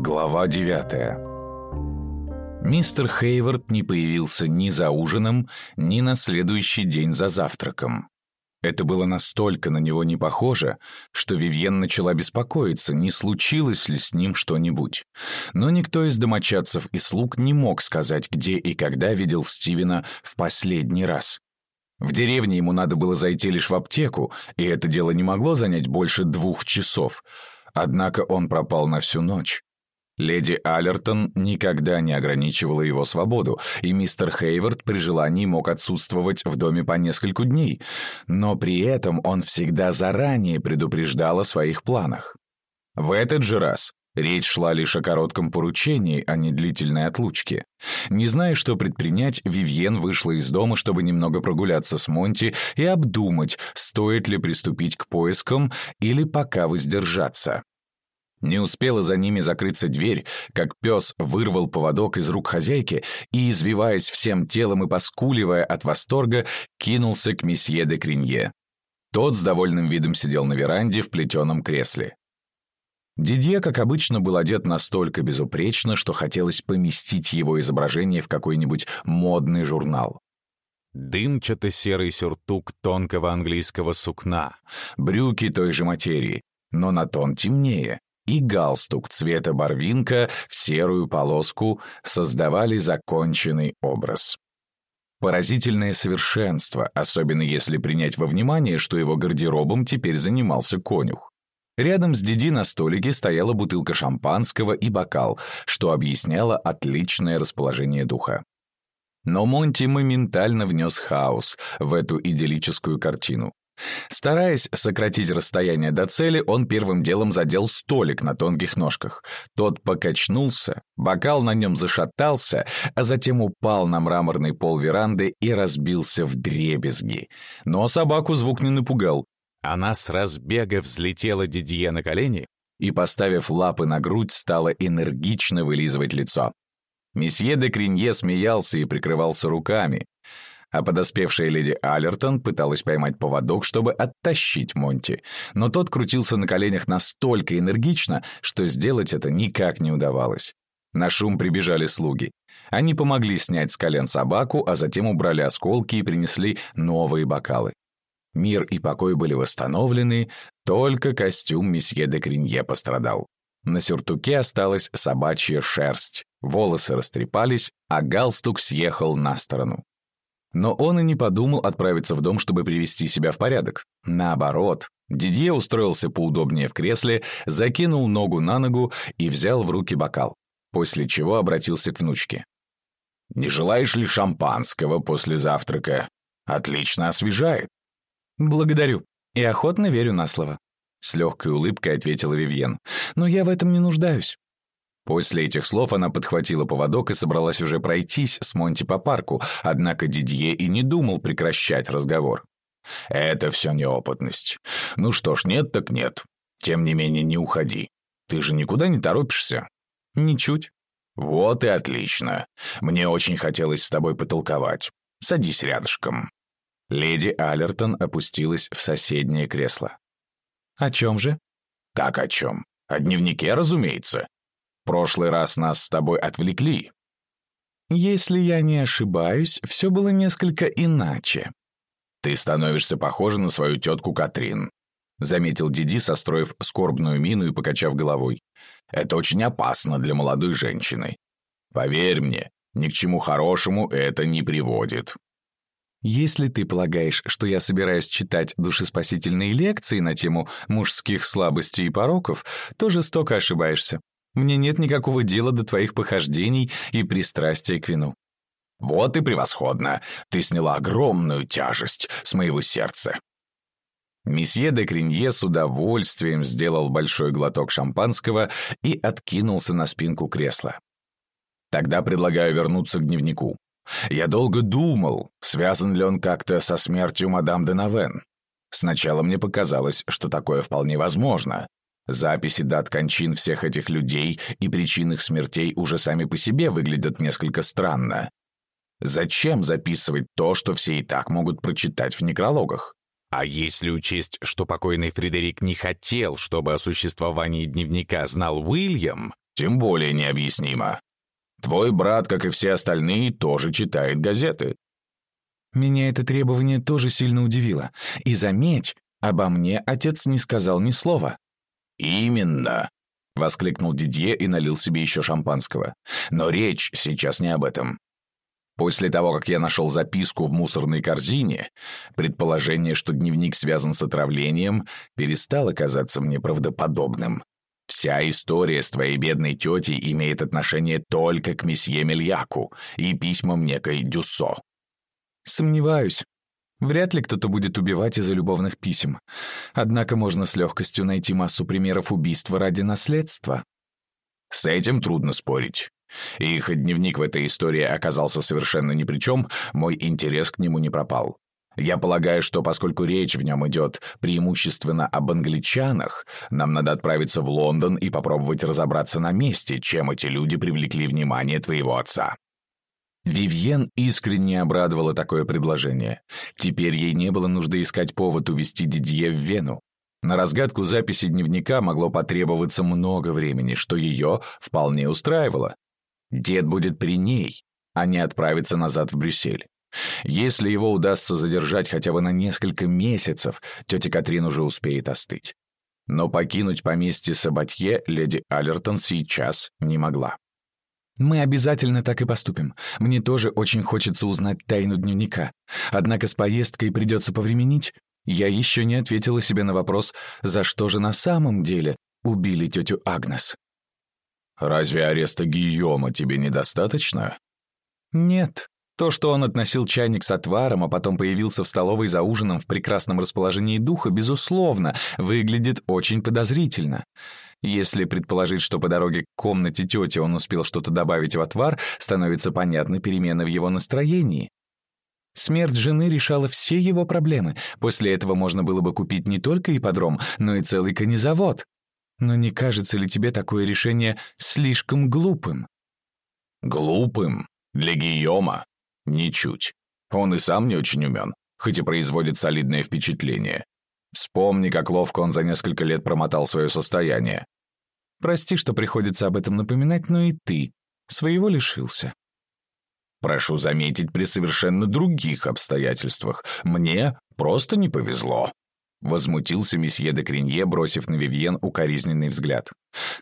Глава 9 Мистер Хейвард не появился ни за ужином, ни на следующий день за завтраком. Это было настолько на него не похоже, что Вивьен начала беспокоиться, не случилось ли с ним что-нибудь. Но никто из домочадцев и слуг не мог сказать, где и когда видел Стивена в последний раз. В деревне ему надо было зайти лишь в аптеку, и это дело не могло занять больше двух часов. Однако он пропал на всю ночь. Леди Аллертон никогда не ограничивала его свободу, и мистер Хейвард при желании мог отсутствовать в доме по нескольку дней, но при этом он всегда заранее предупреждал о своих планах. В этот же раз речь шла лишь о коротком поручении, а не длительной отлучке. Не зная, что предпринять, Вивьен вышла из дома, чтобы немного прогуляться с Монти и обдумать, стоит ли приступить к поискам или пока воздержаться. Не успела за ними закрыться дверь, как пес вырвал поводок из рук хозяйки и, извиваясь всем телом и поскуливая от восторга, кинулся к месье де Кринье. Тот с довольным видом сидел на веранде в плетеном кресле. Дидье, как обычно, был одет настолько безупречно, что хотелось поместить его изображение в какой-нибудь модный журнал. Дымчато-серый сюртук тонкого английского сукна, брюки той же материи, но на тон темнее, и галстук цвета барвинка в серую полоску создавали законченный образ. Поразительное совершенство, особенно если принять во внимание, что его гардеробом теперь занимался конюх. Рядом с Диди на столике стояла бутылка шампанского и бокал, что объясняло отличное расположение духа. Но Монти моментально внес хаос в эту идиллическую картину. Стараясь сократить расстояние до цели, он первым делом задел столик на тонких ножках. Тот покачнулся, бокал на нем зашатался, а затем упал на мраморный пол веранды и разбился в дребезги. Но собаку звук не напугал. Она с разбега взлетела Дидье на колени и, поставив лапы на грудь, стала энергично вылизывать лицо. Месье де Кринье смеялся и прикрывался руками а подоспевшая леди Аллертон пыталась поймать поводок, чтобы оттащить Монти, но тот крутился на коленях настолько энергично, что сделать это никак не удавалось. На шум прибежали слуги. Они помогли снять с колен собаку, а затем убрали осколки и принесли новые бокалы. Мир и покой были восстановлены, только костюм месье де Кринье пострадал. На сюртуке осталась собачья шерсть, волосы растрепались, а галстук съехал на сторону. Но он и не подумал отправиться в дом, чтобы привести себя в порядок. Наоборот, Дидье устроился поудобнее в кресле, закинул ногу на ногу и взял в руки бокал, после чего обратился к внучке. «Не желаешь ли шампанского после завтрака? Отлично освежает». «Благодарю и охотно верю на слово», — с легкой улыбкой ответила Вивьен. «Но я в этом не нуждаюсь. После этих слов она подхватила поводок и собралась уже пройтись с Монти по парку, однако Дидье и не думал прекращать разговор. «Это все неопытность. Ну что ж, нет так нет. Тем не менее, не уходи. Ты же никуда не торопишься?» «Ничуть». «Вот и отлично. Мне очень хотелось с тобой потолковать. Садись рядышком». Леди Аллертон опустилась в соседнее кресло. «О чем же?» «Как о чем? О дневнике, разумеется прошлый раз нас с тобой отвлекли». «Если я не ошибаюсь, все было несколько иначе». «Ты становишься похожа на свою тетку Катрин», — заметил Диди, состроив скорбную мину и покачав головой. «Это очень опасно для молодой женщины. Поверь мне, ни к чему хорошему это не приводит». «Если ты полагаешь, что я собираюсь читать душеспасительные лекции на тему мужских слабостей и пороков, то жестоко ошибаешься. Мне нет никакого дела до твоих похождений и пристрастия к вину». «Вот и превосходно! Ты сняла огромную тяжесть с моего сердца!» Месье де Кринье с удовольствием сделал большой глоток шампанского и откинулся на спинку кресла. «Тогда предлагаю вернуться к дневнику. Я долго думал, связан ли он как-то со смертью мадам де Навен. Сначала мне показалось, что такое вполне возможно, Записи дат кончин всех этих людей и причин их смертей уже сами по себе выглядят несколько странно. Зачем записывать то, что все и так могут прочитать в некрологах? А если учесть, что покойный Фредерик не хотел, чтобы о существовании дневника знал Уильям, тем более необъяснимо. Твой брат, как и все остальные, тоже читает газеты. Меня это требование тоже сильно удивило. И заметь, обо мне отец не сказал ни слова. «Именно!» — воскликнул Дидье и налил себе еще шампанского. «Но речь сейчас не об этом. После того, как я нашел записку в мусорной корзине, предположение, что дневник связан с отравлением, перестало казаться мне правдоподобным. Вся история с твоей бедной тетей имеет отношение только к месье Мельяку и письмам некой Дюссо. Сомневаюсь. Вряд ли кто-то будет убивать из-за любовных писем. Однако можно с легкостью найти массу примеров убийства ради наследства. С этим трудно спорить. И хоть дневник в этой истории оказался совершенно ни при чем, мой интерес к нему не пропал. Я полагаю, что поскольку речь в нем идет преимущественно об англичанах, нам надо отправиться в Лондон и попробовать разобраться на месте, чем эти люди привлекли внимание твоего отца». Вивьен искренне обрадовала такое предложение. Теперь ей не было нужды искать повод увезти Дидье в Вену. На разгадку записи дневника могло потребоваться много времени, что ее вполне устраивало. Дед будет при ней, а не отправиться назад в Брюссель. Если его удастся задержать хотя бы на несколько месяцев, тетя Катрин уже успеет остыть. Но покинуть поместье Сабатье леди Аллертон сейчас не могла. «Мы обязательно так и поступим. Мне тоже очень хочется узнать тайну дневника. Однако с поездкой придется повременить. Я еще не ответила себе на вопрос, за что же на самом деле убили тетю Агнес». «Разве ареста Гийома тебе недостаточно?» «Нет», то, что он относил чайник с отваром, а потом появился в столовой за ужином в прекрасном расположении духа, безусловно, выглядит очень подозрительно. Если предположить, что по дороге к комнате тети он успел что-то добавить в отвар, становится понятна перемена в его настроении. Смерть жены решала все его проблемы. После этого можно было бы купить не только ипподром, но и целый конезавод. Но не кажется ли тебе такое решение слишком глупым? Глупым? Для Гийома? Ничуть. Он и сам не очень умен, хоть и производит солидное впечатление. Вспомни, как ловко он за несколько лет промотал свое состояние. Прости, что приходится об этом напоминать, но и ты своего лишился. Прошу заметить, при совершенно других обстоятельствах. Мне просто не повезло. Возмутился месье де Кринье, бросив на Вивьен укоризненный взгляд.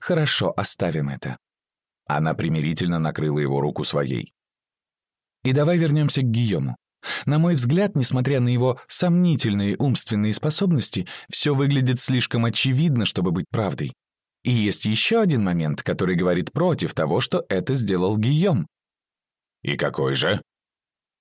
«Хорошо, оставим это». Она примирительно накрыла его руку своей. И давай вернемся к Гийому. На мой взгляд, несмотря на его сомнительные умственные способности, все выглядит слишком очевидно, чтобы быть правдой. И есть еще один момент, который говорит против того, что это сделал Гийом. «И какой же?»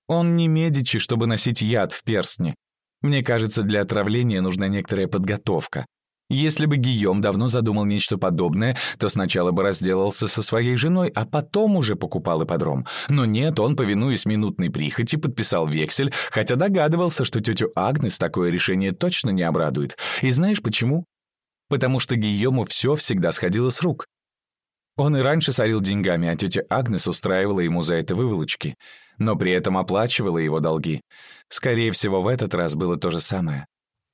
Он не Медичи, чтобы носить яд в перстне. Мне кажется, для отравления нужна некоторая подготовка. Если бы Гийом давно задумал нечто подобное, то сначала бы разделался со своей женой, а потом уже покупал ипподром. Но нет, он, повинуясь минутной прихоти, подписал вексель, хотя догадывался, что тетю Агнес такое решение точно не обрадует. И знаешь почему? Потому что Гийому все всегда сходило с рук. Он и раньше сорил деньгами, а тетя Агнес устраивала ему за это выволочки, но при этом оплачивала его долги. Скорее всего, в этот раз было то же самое.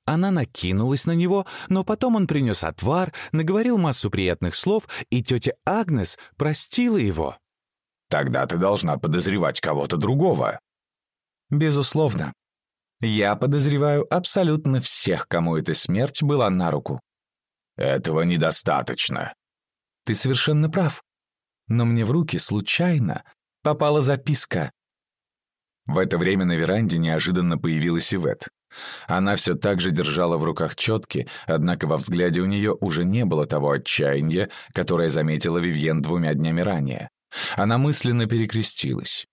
Она накинулась на него, но потом он принес отвар, наговорил массу приятных слов, и тетя Агнес простила его. «Тогда ты должна подозревать кого-то другого». «Безусловно. Я подозреваю абсолютно всех, кому эта смерть была на руку». «Этого недостаточно». «Ты совершенно прав. Но мне в руки случайно попала записка». В это время на веранде неожиданно появилась Ивет. Она все так же держала в руках четки, однако во взгляде у нее уже не было того отчаяния, которое заметила Вивьен двумя днями ранее. Она мысленно перекрестилась.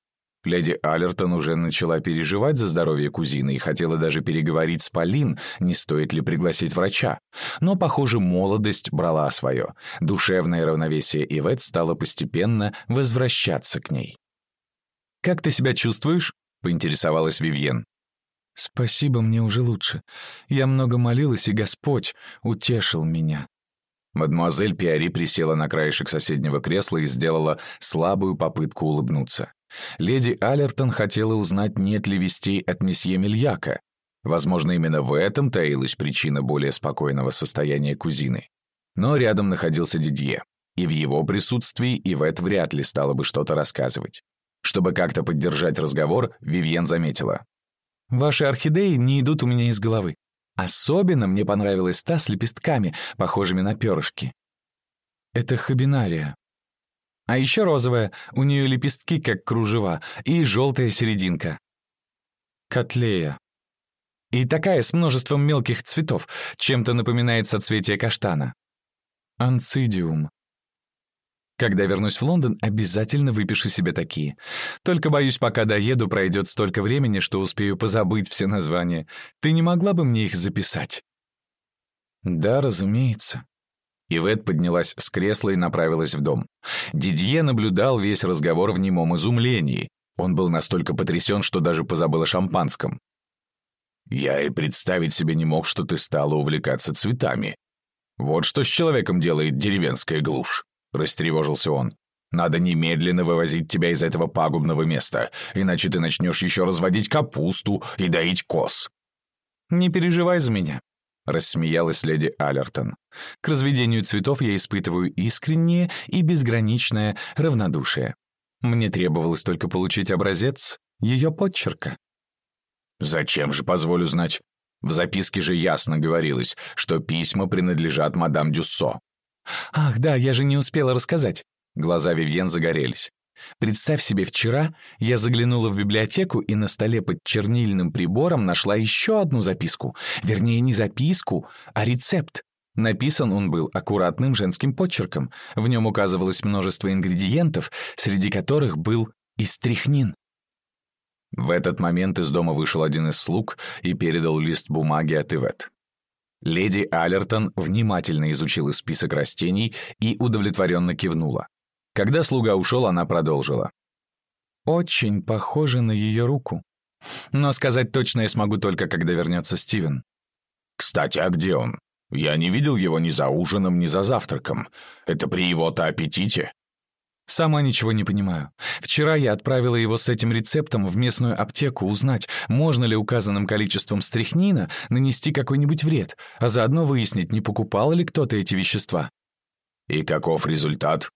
Леди Аллертон уже начала переживать за здоровье кузины и хотела даже переговорить с Полин, не стоит ли пригласить врача. Но, похоже, молодость брала свое. Душевное равновесие Ивет стало постепенно возвращаться к ней. «Как ты себя чувствуешь?» — поинтересовалась Вивьен. «Спасибо, мне уже лучше. Я много молилась, и Господь утешил меня». Мадемуазель Пиари присела на краешек соседнего кресла и сделала слабую попытку улыбнуться. Леди Аллертон хотела узнать, нет ли вестей от месье Мильяка. Возможно, именно в этом таилась причина более спокойного состояния кузины. Но рядом находился Дидье. и в его присутствии Ивет вряд ли стала бы что-то рассказывать. Чтобы как-то поддержать разговор, Вивьен заметила. «Ваши орхидеи не идут у меня из головы. Особенно мне понравилась та с лепестками, похожими на перышки. Это хабинария. А еще розовая, у нее лепестки как кружева, и желтая серединка. Котлея. И такая с множеством мелких цветов, чем-то напоминает соцветие каштана. Анцидиум. Когда вернусь в Лондон, обязательно выпишу себе такие. Только, боюсь, пока доеду, пройдет столько времени, что успею позабыть все названия. Ты не могла бы мне их записать? Да, разумеется. Ивет поднялась с кресла и направилась в дом. Дидье наблюдал весь разговор в немом изумлении. Он был настолько потрясен, что даже позабыл о шампанском. «Я и представить себе не мог, что ты стала увлекаться цветами. Вот что с человеком делает деревенская глушь», — растревожился он. «Надо немедленно вывозить тебя из этого пагубного места, иначе ты начнешь еще разводить капусту и доить коз». «Не переживай за меня», рассмеялась леди Аллертон. «К разведению цветов я испытываю искреннее и безграничное равнодушие. Мне требовалось только получить образец ее подчерка». «Зачем же, позволю знать? В записке же ясно говорилось, что письма принадлежат мадам Дюссо». «Ах, да, я же не успела рассказать». Глаза Вивьен загорелись. Представь себе, вчера я заглянула в библиотеку и на столе под чернильным прибором нашла еще одну записку. Вернее, не записку, а рецепт. Написан он был аккуратным женским почерком. В нем указывалось множество ингредиентов, среди которых был и стрихнин. В этот момент из дома вышел один из слуг и передал лист бумаги от Ивет. Леди Аллертон внимательно изучила список растений и удовлетворенно кивнула. Когда слуга ушел, она продолжила. «Очень похоже на ее руку. Но сказать точно я смогу только, когда вернется Стивен». «Кстати, а где он? Я не видел его ни за ужином, ни за завтраком. Это при его-то аппетите». «Сама ничего не понимаю. Вчера я отправила его с этим рецептом в местную аптеку узнать, можно ли указанным количеством стрихнина нанести какой-нибудь вред, а заодно выяснить, не покупал ли кто-то эти вещества». «И каков результат?»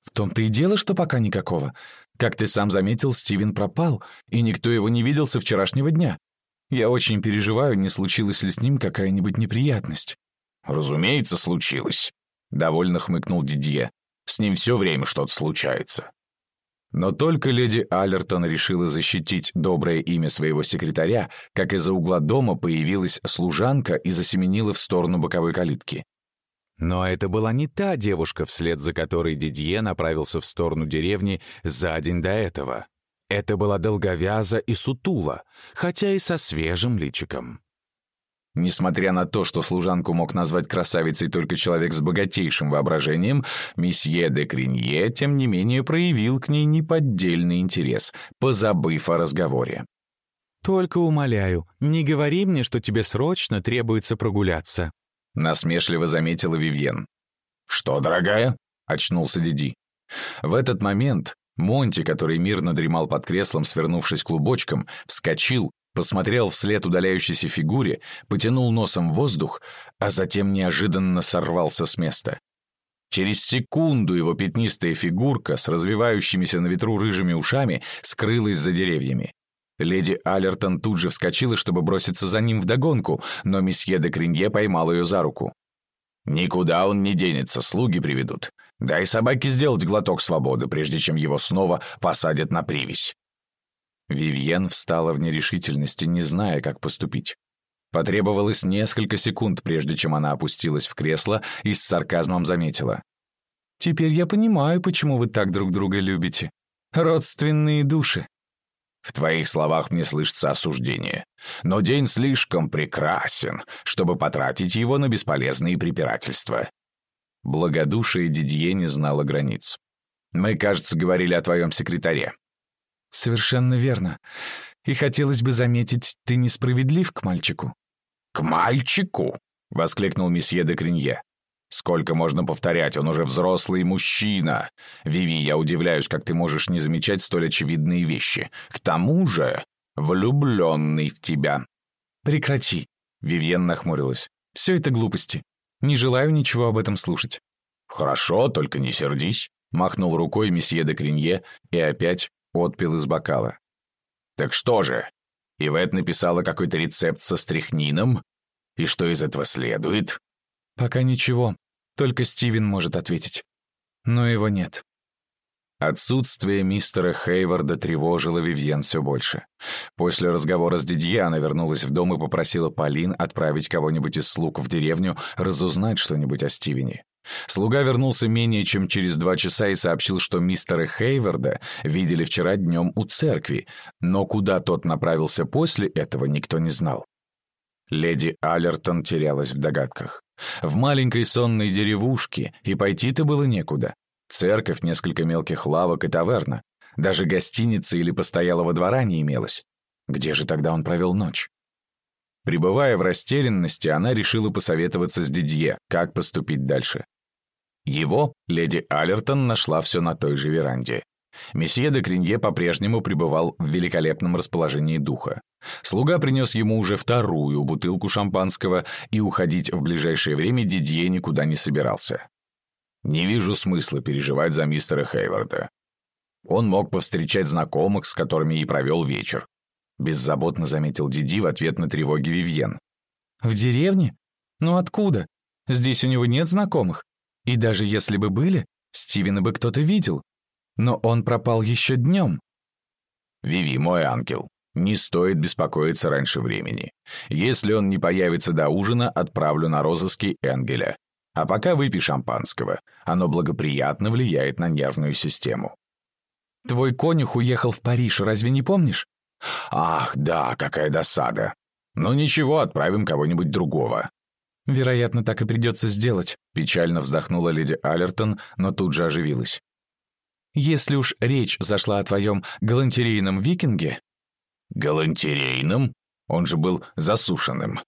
В том-то и дело, что пока никакого. Как ты сам заметил, Стивен пропал, и никто его не видел со вчерашнего дня. Я очень переживаю, не случилась ли с ним какая-нибудь неприятность. «Разумеется, случилось», — довольно хмыкнул Дидье. «С ним все время что-то случается». Но только леди Аллертон решила защитить доброе имя своего секретаря, как из-за угла дома появилась служанка и засеменила в сторону боковой калитки. Но это была не та девушка, вслед за которой Дидье направился в сторону деревни за день до этого. Это была долговяза и сутула, хотя и со свежим личиком. Несмотря на то, что служанку мог назвать красавицей только человек с богатейшим воображением, месье де Кринье, тем не менее, проявил к ней неподдельный интерес, позабыв о разговоре. «Только умоляю, не говори мне, что тебе срочно требуется прогуляться», насмешливо заметила Вивьен. «Что, дорогая?» — очнулся Диди. В этот момент Монти, который мирно дремал под креслом, свернувшись клубочком, вскочил, посмотрел вслед удаляющейся фигуре, потянул носом воздух, а затем неожиданно сорвался с места. Через секунду его пятнистая фигурка с развивающимися на ветру рыжими ушами скрылась за деревьями. Леди Аллертон тут же вскочила, чтобы броситься за ним вдогонку, но месье де Кринье поймал ее за руку. «Никуда он не денется, слуги приведут. Дай собаке сделать глоток свободы, прежде чем его снова посадят на привязь». Вивьен встала в нерешительности, не зная, как поступить. Потребовалось несколько секунд, прежде чем она опустилась в кресло и с сарказмом заметила. «Теперь я понимаю, почему вы так друг друга любите. Родственные души». В твоих словах мне слышится осуждение. Но день слишком прекрасен, чтобы потратить его на бесполезные препирательства. Благодушие Дидье не знало границ. Мы, кажется, говорили о твоем секретаре. Совершенно верно. И хотелось бы заметить, ты несправедлив к мальчику. К мальчику? воскликнул месье де Кринье. Сколько можно повторять, он уже взрослый мужчина. Виви, я удивляюсь, как ты можешь не замечать столь очевидные вещи. К тому же, влюбленный в тебя. Прекрати. Вивьен нахмурилась. Все это глупости. Не желаю ничего об этом слушать. «Хорошо, только не сердись», — махнул рукой месье де Кринье и опять отпил из бокала. «Так что же, Ивет написала какой-то рецепт со стряхнином? И что из этого следует?» «Пока ничего, только Стивен может ответить. Но его нет». Отсутствие мистера Хейварда тревожило Вивьен все больше. После разговора с Дидье она вернулась в дом и попросила Полин отправить кого-нибудь из слуг в деревню разузнать что-нибудь о Стивене. Слуга вернулся менее чем через два часа и сообщил, что мистера Хейварда видели вчера днем у церкви, но куда тот направился после этого, никто не знал. Леди Аллертон терялась в догадках. В маленькой сонной деревушке и пойти-то было некуда. Церковь, несколько мелких лавок и таверна. Даже гостиницы или постоялого двора не имелось. Где же тогда он провел ночь? Пребывая в растерянности, она решила посоветоваться с Дидье, как поступить дальше. Его леди Аллертон нашла все на той же веранде. Месье де Кринье по-прежнему пребывал в великолепном расположении духа. Слуга принес ему уже вторую бутылку шампанского, и уходить в ближайшее время Дидье никуда не собирался. Не вижу смысла переживать за мистера Хейварда. Он мог повстречать знакомых, с которыми и провел вечер. Беззаботно заметил Диди в ответ на тревоги Вивьен. «В деревне? Ну откуда? Здесь у него нет знакомых. И даже если бы были, Стивена бы кто-то видел. Но он пропал еще днем». «Виви, мой ангел, не стоит беспокоиться раньше времени. Если он не появится до ужина, отправлю на розыски Энгеля. А пока выпей шампанского. Оно благоприятно влияет на нервную систему. Твой конюх уехал в Париж, разве не помнишь? Ах, да, какая досада. Ну ничего, отправим кого-нибудь другого. Вероятно, так и придется сделать. Печально вздохнула леди Аллертон, но тут же оживилась. Если уж речь зашла о твоем галантерейном викинге... Галантерейном? Он же был засушенным.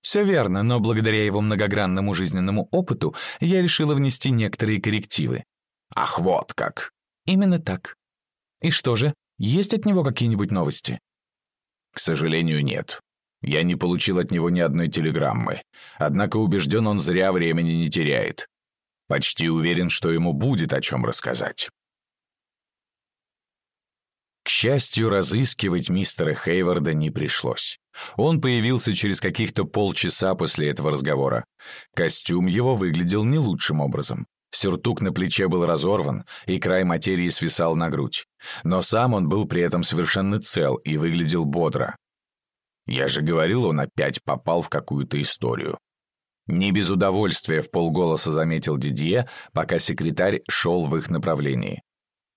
Все верно, но благодаря его многогранному жизненному опыту я решила внести некоторые коррективы. Ах, вот как. Именно так. И что же, есть от него какие-нибудь новости? К сожалению, нет. Я не получил от него ни одной телеграммы. Однако убежден, он зря времени не теряет. Почти уверен, что ему будет о чем рассказать. К счастью, разыскивать мистера Хейварда не пришлось. Он появился через каких-то полчаса после этого разговора. Костюм его выглядел не лучшим образом. Сюртук на плече был разорван, и край материи свисал на грудь. Но сам он был при этом совершенно цел и выглядел бодро. Я же говорил, он опять попал в какую-то историю. Не без удовольствия в полголоса заметил Дидье, пока секретарь шел в их направлении.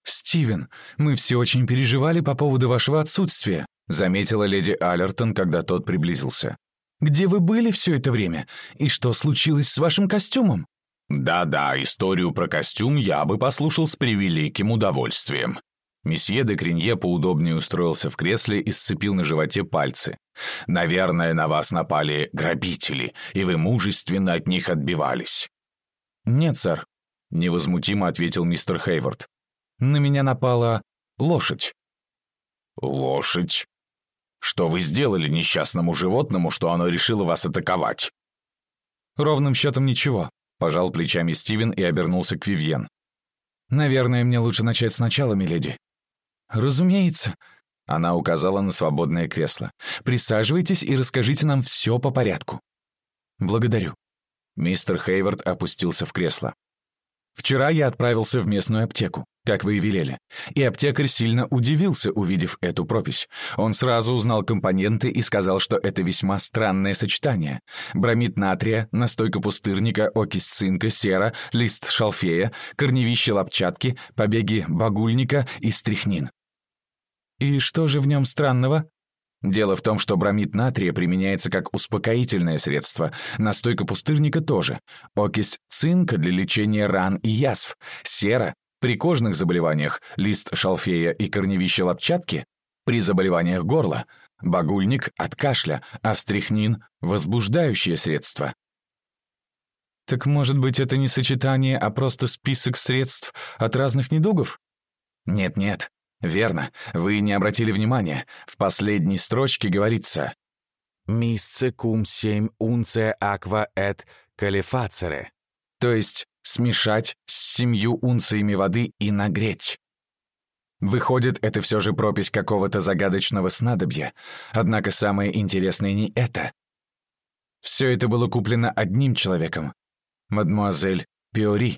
«Стивен, мы все очень переживали по поводу вашего отсутствия», заметила леди Аллертон, когда тот приблизился. «Где вы были все это время? И что случилось с вашим костюмом?» «Да-да, историю про костюм я бы послушал с превеликим удовольствием». Месье де Кринье поудобнее устроился в кресле и сцепил на животе пальцы. «Наверное, на вас напали грабители, и вы мужественно от них отбивались». «Нет, сэр», — невозмутимо ответил мистер Хейвард. «На меня напала лошадь». «Лошадь? Что вы сделали несчастному животному, что оно решило вас атаковать?» «Ровным счетом ничего», — пожал плечами Стивен и обернулся к Вивьен. «Наверное, мне лучше начать сначала, миледи». «Разумеется», — она указала на свободное кресло. «Присаживайтесь и расскажите нам все по порядку». «Благодарю». Мистер Хейвард опустился в кресло. «Вчера я отправился в местную аптеку как вы и велели. И аптекарь сильно удивился, увидев эту пропись. Он сразу узнал компоненты и сказал, что это весьма странное сочетание. Бромид натрия, настойка пустырника, окись цинка, сера, лист шалфея, корневище лопчатки, побеги багульника и стрихнин. И что же в нем странного? Дело в том, что бромид натрия применяется как успокоительное средство, настойка пустырника тоже, окись цинка для лечения ран и язв, сера при кожных заболеваниях – лист шалфея и корневище лопчатки, при заболеваниях горла – багульник от кашля, а стрихнин – возбуждающее средство. Так может быть, это не сочетание, а просто список средств от разных недугов? Нет-нет, верно, вы не обратили внимания. В последней строчке говорится «Мисце кум семь унце аква эт калифацере». То есть смешать с семью унциями воды и нагреть. Выходит, это все же пропись какого-то загадочного снадобья. Однако самое интересное не это. Все это было куплено одним человеком. Мадмуазель Пиори.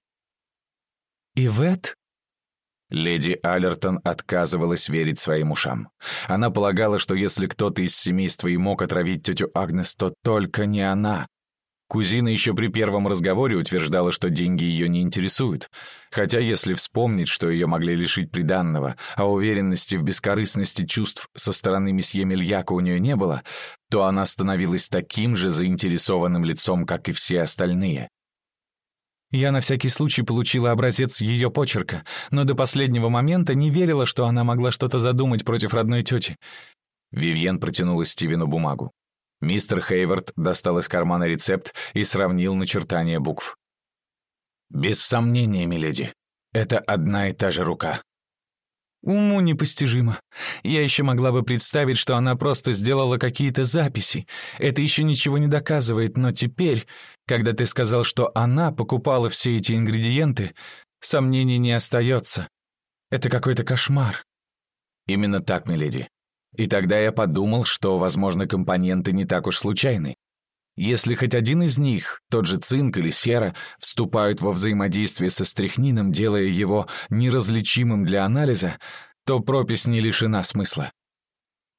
«Ивет?» Леди Аллертон отказывалась верить своим ушам. Она полагала, что если кто-то из семейства и мог отравить тетю Агнес, то только не она. Кузина еще при первом разговоре утверждала, что деньги ее не интересуют. Хотя, если вспомнить, что ее могли лишить приданного, а уверенности в бескорыстности чувств со стороны месье Мельяка у нее не было, то она становилась таким же заинтересованным лицом, как и все остальные. Я на всякий случай получила образец ее почерка, но до последнего момента не верила, что она могла что-то задумать против родной тети. Вивьен протянула Стивену бумагу. Мистер Хейвард достал из кармана рецепт и сравнил начертания букв. «Без сомнения, миледи, это одна и та же рука». Уму непостижимо. Я еще могла бы представить, что она просто сделала какие-то записи. Это еще ничего не доказывает, но теперь, когда ты сказал, что она покупала все эти ингредиенты, сомнений не остается. Это какой-то кошмар. Именно так, миледи. И тогда я подумал, что, возможно, компоненты не так уж случайны. Если хоть один из них, тот же цинк или сера, вступают во взаимодействие со стрихнином, делая его неразличимым для анализа, то пропись не лишена смысла.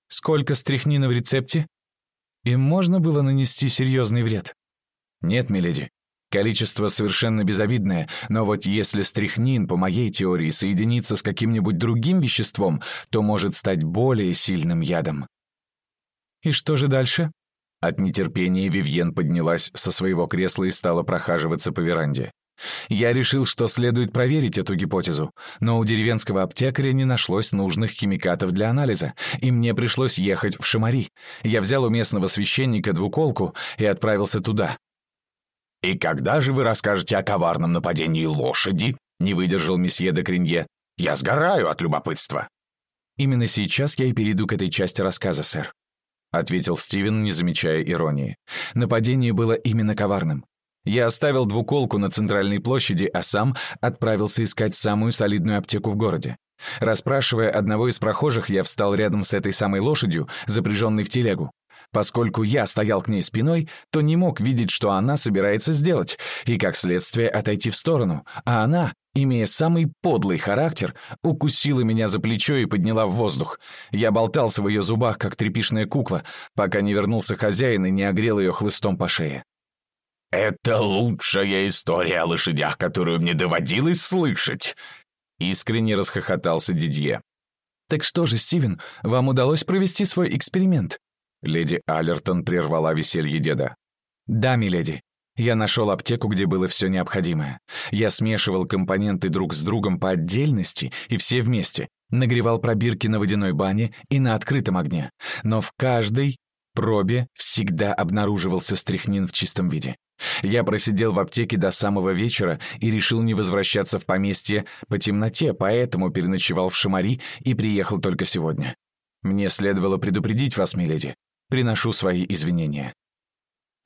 Сколько стрихнина в рецепте? Им можно было нанести серьезный вред? Нет, миледи. Количество совершенно безобидное, но вот если стрихнин, по моей теории, соединится с каким-нибудь другим веществом, то может стать более сильным ядом. И что же дальше? От нетерпения Вивьен поднялась со своего кресла и стала прохаживаться по веранде. Я решил, что следует проверить эту гипотезу, но у деревенского аптекаря не нашлось нужных химикатов для анализа, и мне пришлось ехать в Шамари. Я взял у местного священника двуколку и отправился туда. «И когда же вы расскажете о коварном нападении лошади?» — не выдержал месье де Кринье. «Я сгораю от любопытства». «Именно сейчас я и перейду к этой части рассказа, сэр», — ответил Стивен, не замечая иронии. «Нападение было именно коварным. Я оставил двуколку на центральной площади, а сам отправился искать самую солидную аптеку в городе. Расспрашивая одного из прохожих, я встал рядом с этой самой лошадью, запряженной в телегу. Поскольку я стоял к ней спиной, то не мог видеть, что она собирается сделать, и, как следствие, отойти в сторону. А она, имея самый подлый характер, укусила меня за плечо и подняла в воздух. Я болтался в ее зубах, как тряпишная кукла, пока не вернулся хозяин и не огрел ее хлыстом по шее. «Это лучшая история о лошадях, которую мне доводилось слышать!» Искренне расхохотался Дидье. «Так что же, Стивен, вам удалось провести свой эксперимент?» Леди Аллертон прервала веселье деда. «Да, миледи. Я нашел аптеку, где было все необходимое. Я смешивал компоненты друг с другом по отдельности и все вместе. Нагревал пробирки на водяной бане и на открытом огне. Но в каждой пробе всегда обнаруживался стряхнин в чистом виде. Я просидел в аптеке до самого вечера и решил не возвращаться в поместье по темноте, поэтому переночевал в Шамари и приехал только сегодня. Мне следовало предупредить вас, миледи. Приношу свои извинения».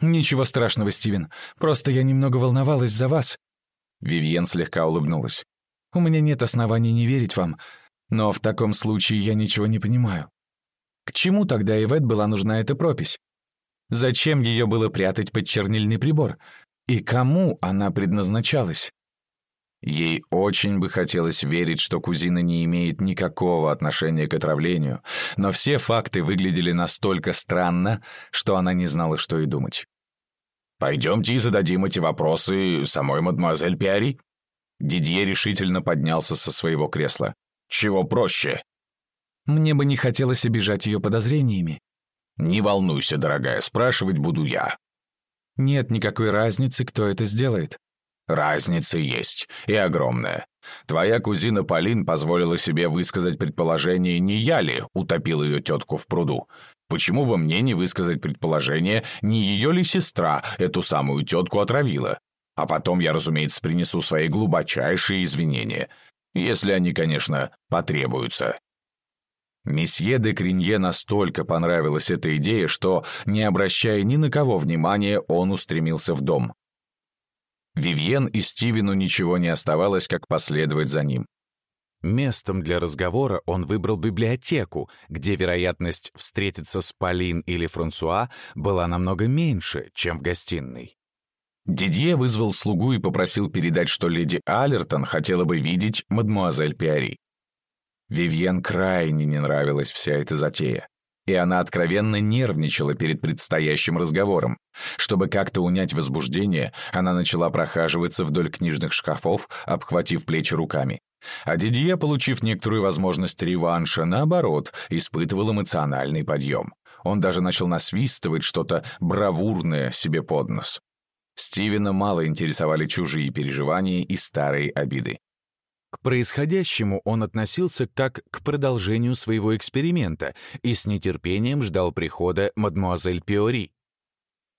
«Ничего страшного, Стивен. Просто я немного волновалась за вас». Вивьен слегка улыбнулась. «У меня нет оснований не верить вам, но в таком случае я ничего не понимаю. К чему тогда Ивет была нужна эта пропись? Зачем ее было прятать под чернильный прибор? И кому она предназначалась?» Ей очень бы хотелось верить, что кузина не имеет никакого отношения к отравлению, но все факты выглядели настолько странно, что она не знала, что и думать. «Пойдемте и зададим эти вопросы самой мадемуазель Пиари». Дидье решительно поднялся со своего кресла. «Чего проще?» «Мне бы не хотелось обижать ее подозрениями». «Не волнуйся, дорогая, спрашивать буду я». «Нет никакой разницы, кто это сделает. Разница есть, и огромная. Твоя кузина Полин позволила себе высказать предположение, не я ли утопил ее тетку в пруду. Почему бы мне не высказать предположение, не ее ли сестра эту самую тетку отравила? А потом я, разумеется, принесу свои глубочайшие извинения. Если они, конечно, потребуются. Месье де Кринье настолько понравилась эта идея, что, не обращая ни на кого внимания, он устремился в дом. Вивьен и Стивену ничего не оставалось, как последовать за ним. Местом для разговора он выбрал библиотеку, где вероятность встретиться с Полин или Франсуа была намного меньше, чем в гостиной. Дидье вызвал слугу и попросил передать, что леди Аллертон хотела бы видеть мадмуазель Пиари. Вивьен крайне не нравилась вся эта затея, и она откровенно нервничала перед предстоящим разговором. Чтобы как-то унять возбуждение, она начала прохаживаться вдоль книжных шкафов, обхватив плечи руками. А Дидье, получив некоторую возможность реванша, наоборот, испытывал эмоциональный подъем. Он даже начал насвистывать что-то бравурное себе под нос. Стивена мало интересовали чужие переживания и старые обиды. К происходящему он относился как к продолжению своего эксперимента и с нетерпением ждал прихода мадмуазель Пиори.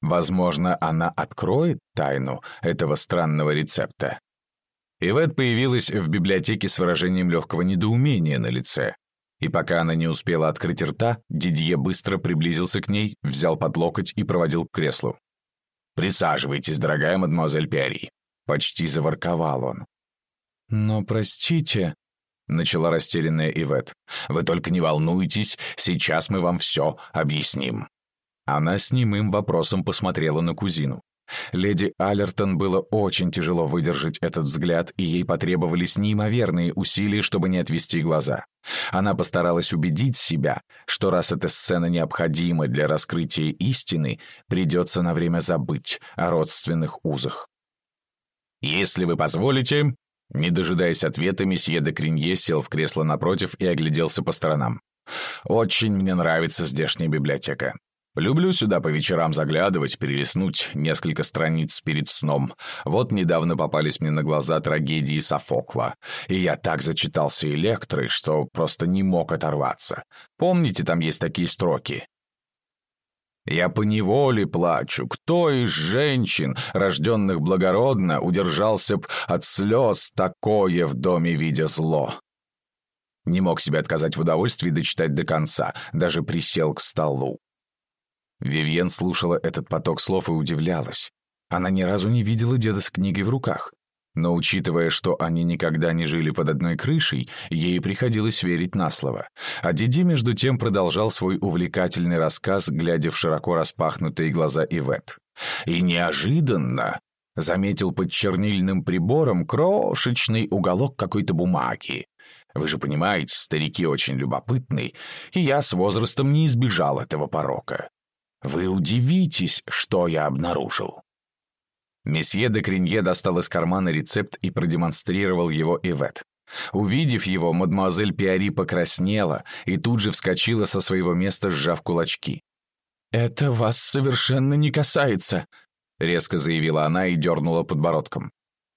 Возможно, она откроет тайну этого странного рецепта. Ивет появилась в библиотеке с выражением легкого недоумения на лице. И пока она не успела открыть рта, Дидье быстро приблизился к ней, взял под локоть и проводил к креслу. «Присаживайтесь, дорогая мадемуазель Пиари», — почти заворковал он. «Но простите», — начала растерянная Ивет. «Вы только не волнуйтесь, сейчас мы вам все объясним». Она с немым вопросом посмотрела на кузину. Леди Аллертон было очень тяжело выдержать этот взгляд, и ей потребовались неимоверные усилия, чтобы не отвести глаза. Она постаралась убедить себя, что раз эта сцена необходима для раскрытия истины, придется на время забыть о родственных узах. «Если вы позволите...» Не дожидаясь ответа, месье де Кринье сел в кресло напротив и огляделся по сторонам. «Очень мне нравится здешняя библиотека. Люблю сюда по вечерам заглядывать, перелистнуть несколько страниц перед сном. Вот недавно попались мне на глаза трагедии Софокла. И я так зачитался Электрой, что просто не мог оторваться. Помните, там есть такие строки? Я поневоле плачу. Кто из женщин, рожденных благородно, удержался б от слез такое в доме, видя зло? Не мог себе отказать в удовольствии дочитать до конца, даже присел к столу. Вивьен слушала этот поток слов и удивлялась. Она ни разу не видела деда с книгой в руках. Но учитывая, что они никогда не жили под одной крышей, ей приходилось верить на слово. А Диди, между тем, продолжал свой увлекательный рассказ, глядя в широко распахнутые глаза Ивет. И неожиданно заметил под чернильным прибором крошечный уголок какой-то бумаги. Вы же понимаете, старики очень любопытны, и я с возрастом не избежал этого порока. Вы удивитесь, что я обнаружил». Месье де Кринье достал из кармана рецепт и продемонстрировал его Ивет. Увидев его, мадемуазель Пиари покраснела и тут же вскочила со своего места, сжав кулачки. «Это вас совершенно не касается», — резко заявила она и дернула подбородком.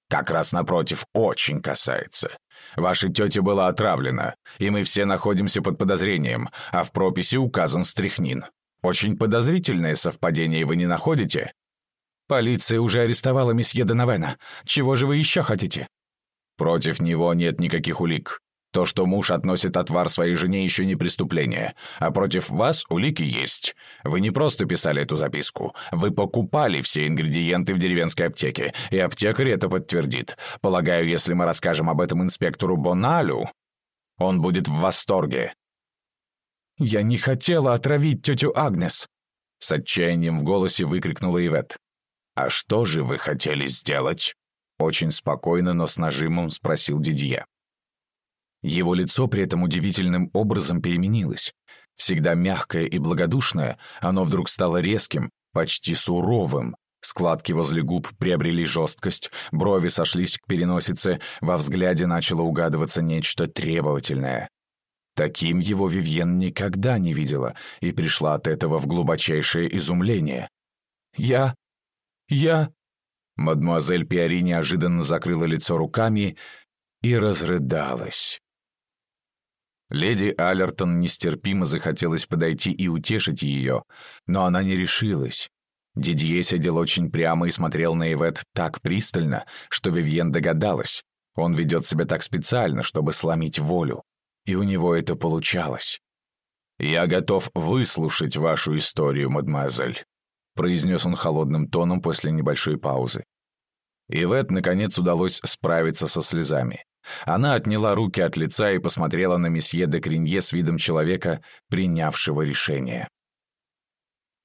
«Как раз напротив, очень касается. Ваша тетя была отравлена, и мы все находимся под подозрением, а в прописи указан стряхнин. Очень подозрительное совпадение вы не находите? Полиция уже арестовала месье Доновена. Чего же вы еще хотите? Против него нет никаких улик. То, что муж относит отвар своей жене, еще не преступление. А против вас улики есть. Вы не просто писали эту записку. Вы покупали все ингредиенты в деревенской аптеке, и аптекарь это подтвердит. Полагаю, если мы расскажем об этом инспектору Боналю, он будет в восторге. «Я не хотела отравить тетю Агнес!» С отчаянием в голосе выкрикнула Ивет. «А что же вы хотели сделать?» Очень спокойно, но с нажимом спросил Дидье. Его лицо при этом удивительным образом переменилось. Всегда мягкое и благодушное, оно вдруг стало резким, почти суровым. Складки возле губ приобрели жесткость, брови сошлись к переносице, во взгляде начало угадываться нечто требовательное. Таким его Вивьен никогда не видела и пришла от этого в глубочайшее изумление. «Я... я...» Мадемуазель Пиари неожиданно закрыла лицо руками и разрыдалась. Леди Аллертон нестерпимо захотелось подойти и утешить ее, но она не решилась. Дидье сидел очень прямо и смотрел на Ивет так пристально, что Вивьен догадалась. Он ведет себя так специально, чтобы сломить волю и у него это получалось. «Я готов выслушать вашу историю, мадемуазель», произнес он холодным тоном после небольшой паузы. Ивет, наконец, удалось справиться со слезами. Она отняла руки от лица и посмотрела на месье де Кринье с видом человека, принявшего решение.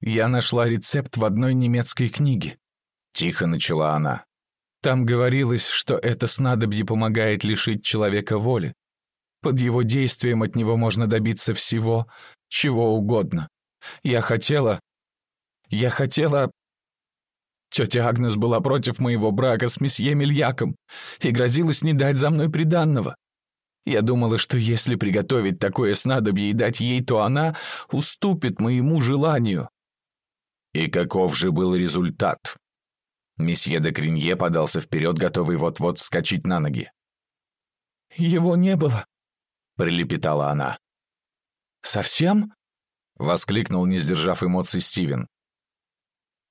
«Я нашла рецепт в одной немецкой книге», — тихо начала она. «Там говорилось, что это снадобье помогает лишить человека воли. Под его действием от него можно добиться всего, чего угодно. Я хотела... Я хотела... Тетя Агнес была против моего брака с месье Мильяком и грозилась не дать за мной приданного. Я думала, что если приготовить такое снадобье и дать ей, то она уступит моему желанию. И каков же был результат? Месье де Кринье подался вперед, готовый вот-вот вскочить на ноги. «Его не было», — прилепетала она. «Совсем?» — воскликнул, не сдержав эмоций Стивен.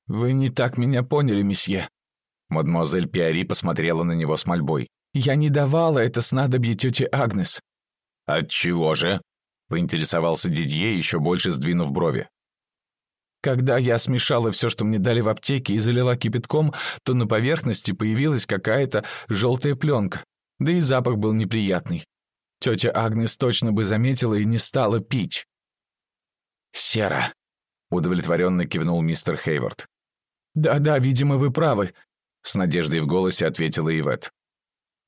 «Вы не так меня поняли, месье». Мадемуазель Пиари посмотрела на него с мольбой. «Я не давала это снадобье тете Агнес». «Отчего же?» — поинтересовался Дидье, еще больше сдвинув брови. Когда я смешала все, что мне дали в аптеке, и залила кипятком, то на поверхности появилась какая-то желтая пленка, да и запах был неприятный. Тетя Агнес точно бы заметила и не стала пить. «Сера», — удовлетворенно кивнул мистер Хейвард. «Да-да, видимо, вы правы», — с надеждой в голосе ответила Ивет.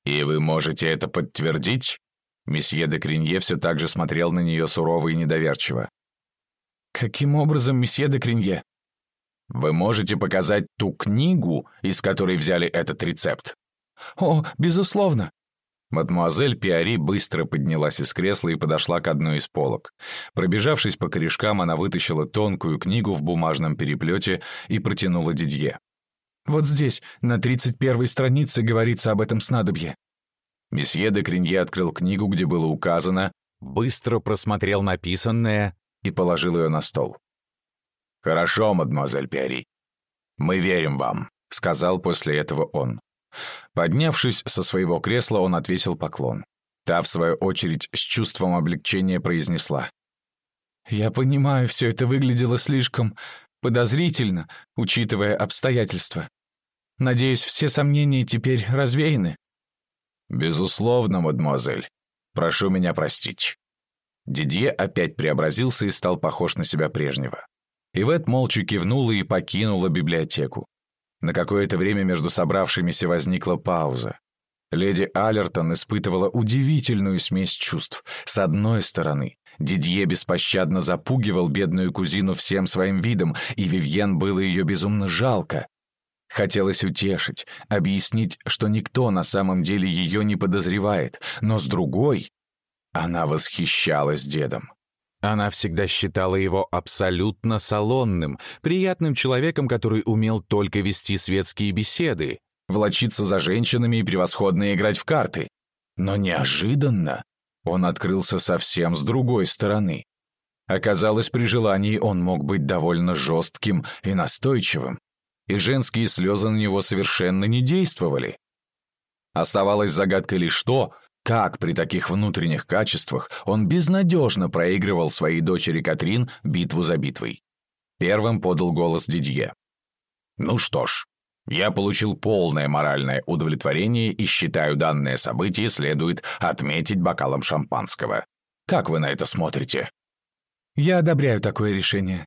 «И вы можете это подтвердить?» Месье де Кринье все так же смотрел на нее сурово и недоверчиво. «Каким образом, месье де Кринье?» «Вы можете показать ту книгу, из которой взяли этот рецепт?» «О, безусловно!» Мадемуазель Пиари быстро поднялась из кресла и подошла к одной из полок. Пробежавшись по корешкам, она вытащила тонкую книгу в бумажном переплете и протянула Дидье. «Вот здесь, на тридцать первой странице, говорится об этом снадобье». Месье де Кринье открыл книгу, где было указано, быстро просмотрел написанное и положил ее на стол. «Хорошо, мадемуазель Пиари. Мы верим вам», — сказал после этого он. Поднявшись со своего кресла, он отвесил поклон. Та, в свою очередь, с чувством облегчения произнесла. «Я понимаю, все это выглядело слишком подозрительно, учитывая обстоятельства. Надеюсь, все сомнения теперь развеяны». «Безусловно, мадемуазель. Прошу меня простить». Дидье опять преобразился и стал похож на себя прежнего. Ивет молча кивнула и покинула библиотеку. На какое-то время между собравшимися возникла пауза. Леди Аллертон испытывала удивительную смесь чувств. С одной стороны, Дидье беспощадно запугивал бедную кузину всем своим видом, и Вивьен было ее безумно жалко. Хотелось утешить, объяснить, что никто на самом деле ее не подозревает, но с другой, она восхищалась дедом. Она всегда считала его абсолютно салонным, приятным человеком, который умел только вести светские беседы, влочиться за женщинами и превосходно играть в карты. Но неожиданно он открылся совсем с другой стороны. Оказалось, при желании он мог быть довольно жестким и настойчивым, и женские слезы на него совершенно не действовали. Оставалось загадкой лишь то, как при таких внутренних качествах он безнадежно проигрывал своей дочери Катрин битву за битвой. Первым подал голос Дидье. «Ну что ж, я получил полное моральное удовлетворение и считаю, данное событие следует отметить бокалом шампанского. Как вы на это смотрите?» «Я одобряю такое решение.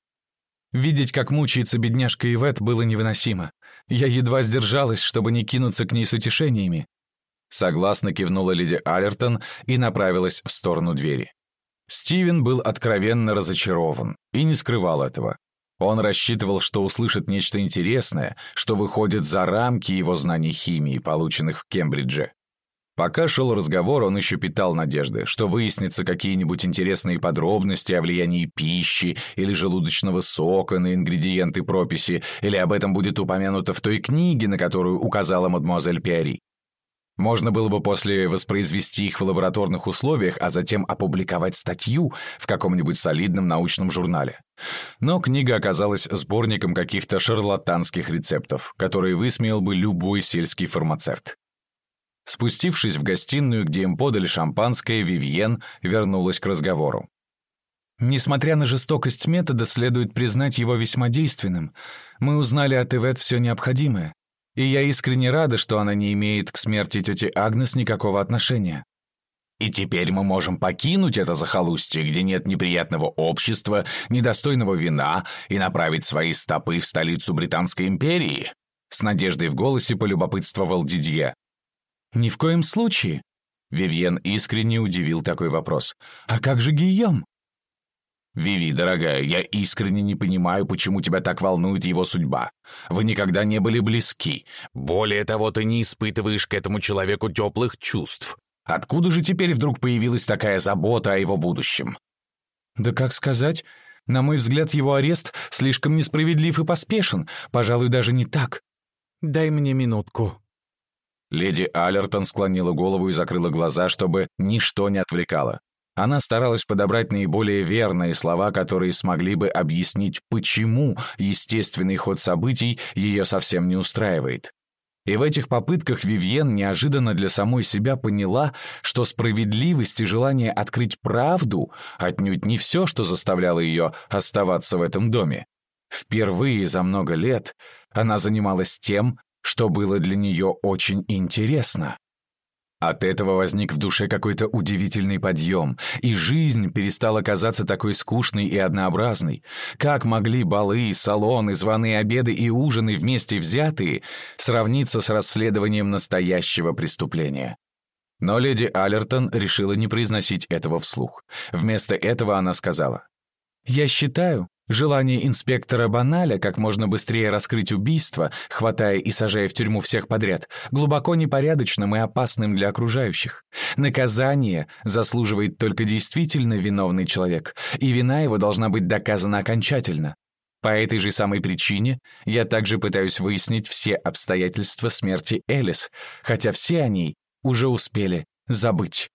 Видеть, как мучается бедняжка Ивет, было невыносимо. Я едва сдержалась, чтобы не кинуться к ней с утешениями. Согласно кивнула леди Аллертон и направилась в сторону двери. Стивен был откровенно разочарован и не скрывал этого. Он рассчитывал, что услышит нечто интересное, что выходит за рамки его знаний химии, полученных в Кембридже. Пока шел разговор, он еще питал надежды, что выяснятся какие-нибудь интересные подробности о влиянии пищи или желудочного сока на ингредиенты прописи, или об этом будет упомянуто в той книге, на которую указала мадемуазель Пиари. Можно было бы после воспроизвести их в лабораторных условиях, а затем опубликовать статью в каком-нибудь солидном научном журнале. Но книга оказалась сборником каких-то шарлатанских рецептов, которые высмеял бы любой сельский фармацевт. Спустившись в гостиную, где им подали шампанское, Вивьен вернулась к разговору. Несмотря на жестокость метода, следует признать его весьма действенным. Мы узнали от Ивет все необходимое. И я искренне рада, что она не имеет к смерти тети Агнес никакого отношения. И теперь мы можем покинуть это захолустье, где нет неприятного общества, недостойного вина, и направить свои стопы в столицу Британской империи?» С надеждой в голосе полюбопытствовал Дидье. «Ни в коем случае!» Вивьен искренне удивил такой вопрос. «А как же Гийом?» «Виви, дорогая, я искренне не понимаю, почему тебя так волнует его судьба. Вы никогда не были близки. Более того, ты не испытываешь к этому человеку теплых чувств. Откуда же теперь вдруг появилась такая забота о его будущем? Да как сказать? На мой взгляд, его арест слишком несправедлив и поспешен. Пожалуй, даже не так. Дай мне минутку. Леди Аллертон склонила голову и закрыла глаза, чтобы ничто не отвлекало. Она старалась подобрать наиболее верные слова, которые смогли бы объяснить, почему естественный ход событий ее совсем не устраивает. И в этих попытках Вивьен неожиданно для самой себя поняла, что справедливость и желание открыть правду отнюдь не все, что заставляло ее оставаться в этом доме. Впервые за много лет она занималась тем, что было для нее очень интересно. От этого возник в душе какой-то удивительный подъем, и жизнь перестала казаться такой скучной и однообразной. Как могли балы, салоны, званые обеды и ужины вместе взятые сравниться с расследованием настоящего преступления? Но леди Аллертон решила не произносить этого вслух. Вместо этого она сказала, «Я считаю, Желание инспектора Баналя как можно быстрее раскрыть убийство, хватая и сажая в тюрьму всех подряд, глубоко непорядочным и опасным для окружающих. Наказание заслуживает только действительно виновный человек, и вина его должна быть доказана окончательно. По этой же самой причине я также пытаюсь выяснить все обстоятельства смерти Элис, хотя все о ней уже успели забыть.